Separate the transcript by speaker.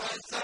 Speaker 1: وسلم